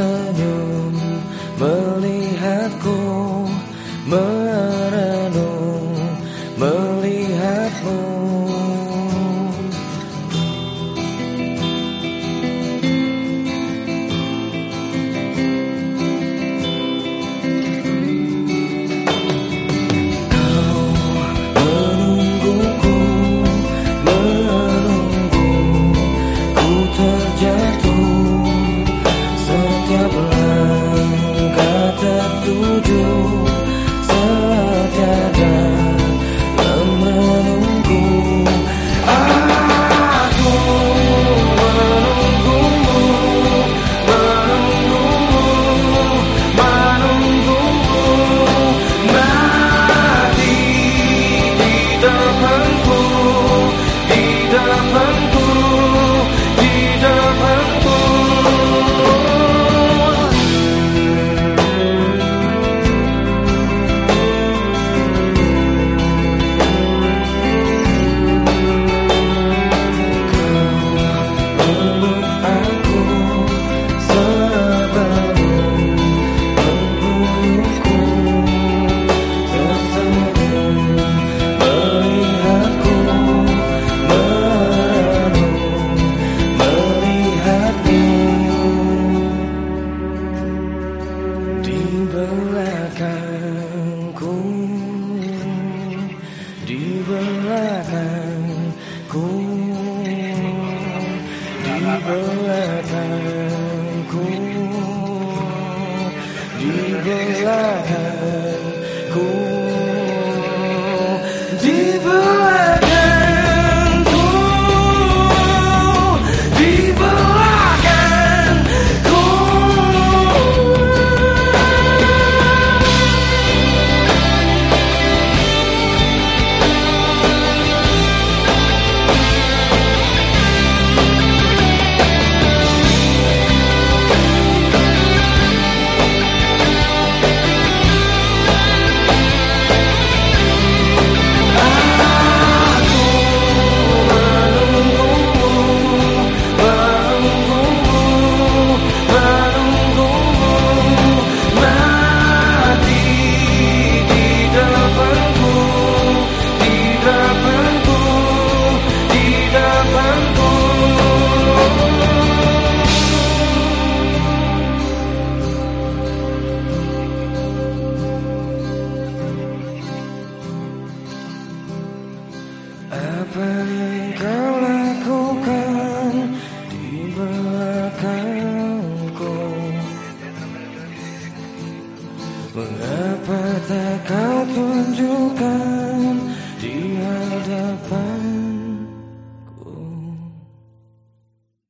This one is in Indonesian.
tersenyum melihatku merenung melihatmu. 我。belakangku di belakangku. Di belakangku. Di belakangku. Apa